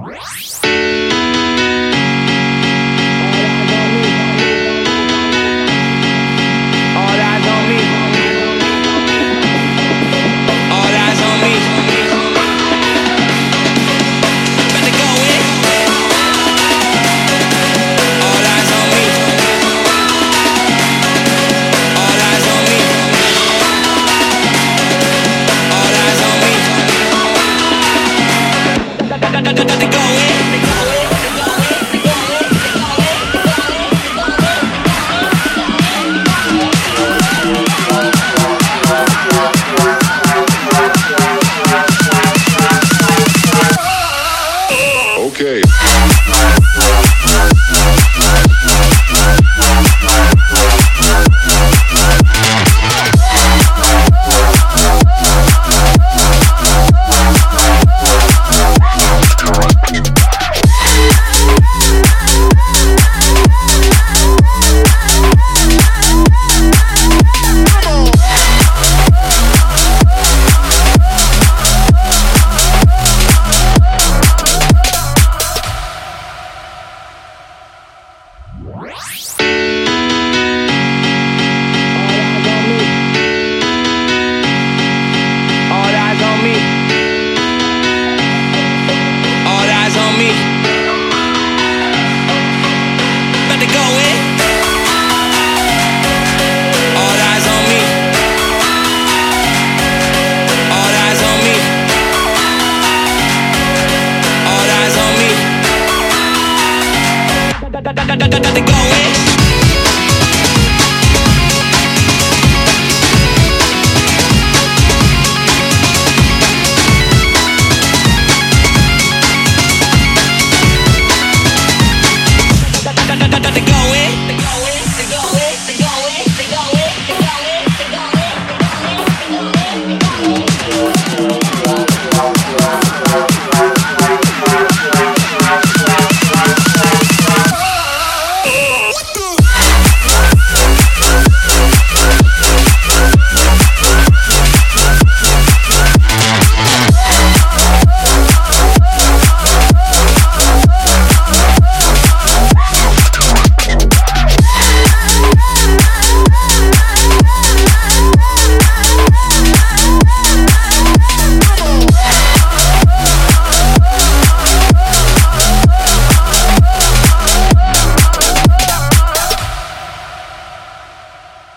Yes. About to going.